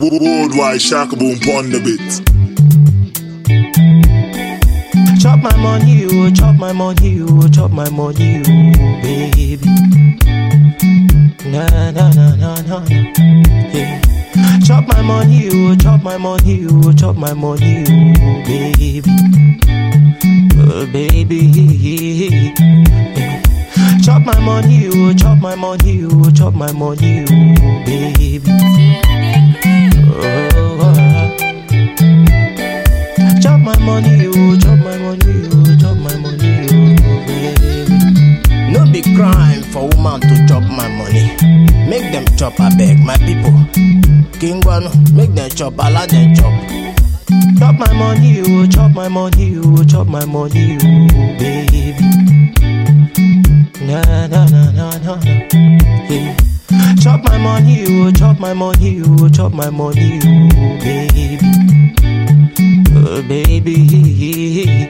Worldwide Shaka Boom pon the bit. Chop my money, oh, chop my money, oh, chop my money, oh, baby. Na na na na na. Yeah. Chop my money, oh, chop my money, oh, chop my money, oh, baby. Oh, baby. Yeah. Chop my money, oh, chop my money, oh, chop my money, oh, baby. Chop my money, oh, chop my money, oh, chop my money, oh, baby. No be crime for woman to chop my money. Make them chop, I beg my people. King one, make them chop, allow them chop. Chop my money, oh, chop my money, oh, chop my money, oh, baby. Na na na na na na. Yeah. Money, oh, chop my money, oh, chop my money, oh, baby. Oh, baby.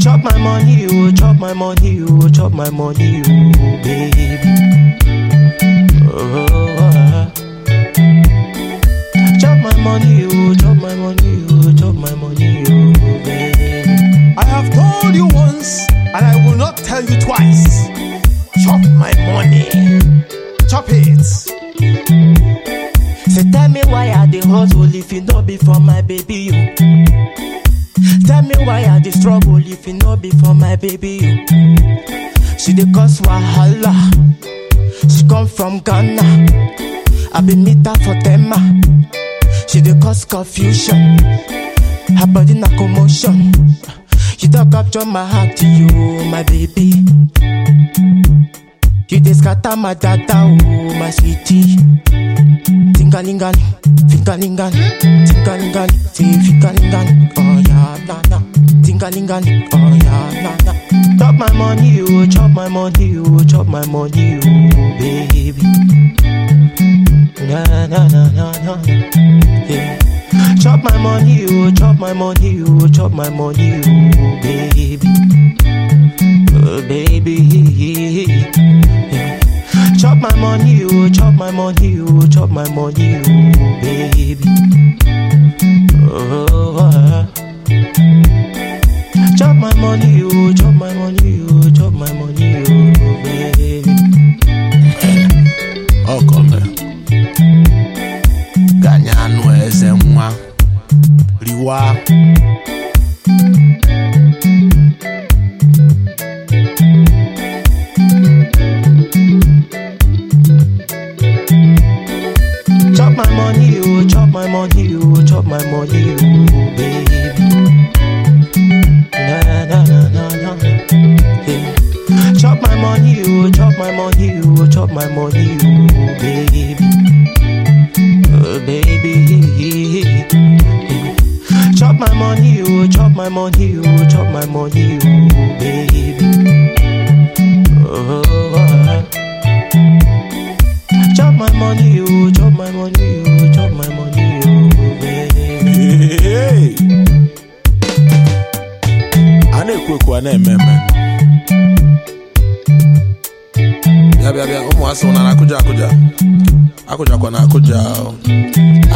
Chop my money, oh, chop my money, oh, chop my money, oh, baby. Oh. Chop my money, oh, chop my money, oh, chop my money, oh, baby. I have told you once, and I will not tell you twice. Chop it. Say tell me why I dey hustle if it not be for my baby you. Tell me why I dey struggle if it not be for my baby you. She dey cause wahala. She come from Ghana. I be meet her for Tema. She dey cause confusion. Her body na commotion. You don't capture my heart, to you my baby. You dey scatter my data, oh my sweetie. Tingalingan, tingalingan, say fingalingan, oh yeah, na na. Tingalingan, oh yeah, na na. Chop my money, oh, chop my money, oh, chop my money, oh, baby. Na na na na na. Yeah. Chop my money, oh, chop my money, oh, chop my money, oh, baby. Oh, baby. Money, oh, chop my money, oh, chop my money, oh, baby. Oh, ah. Chop my money, oh, chop my money, oh, chop my money, oh, baby. Ọkọme. Ganya anụ eze nwa. Riwa. My money, oh, chop my money, oh, chop my money, oh, baby. Na na na na na. Yeah. Chop my money, oh, chop my money, oh, chop my money, oh, baby. Oh, baby. Chop my money, oh, chop my money, oh, chop my money, A na-ekwu ekwu a na-eme eme. Bịa bịa bịa ụmụ asị na akụja akụja. Akụjakwa na akụja.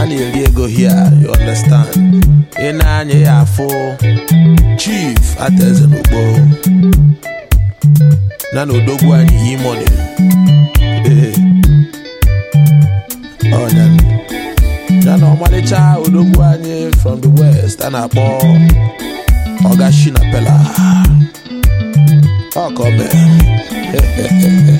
A na-eri ego here, you understand. Ị na-anya ya afụ Chief Ataeze n'ugbo. Na na odogwu anyị. Ọnya ya na ọmalịcha odogwu anyị from the west a na-akpọ ọ̀gá ṣìnà oh come here.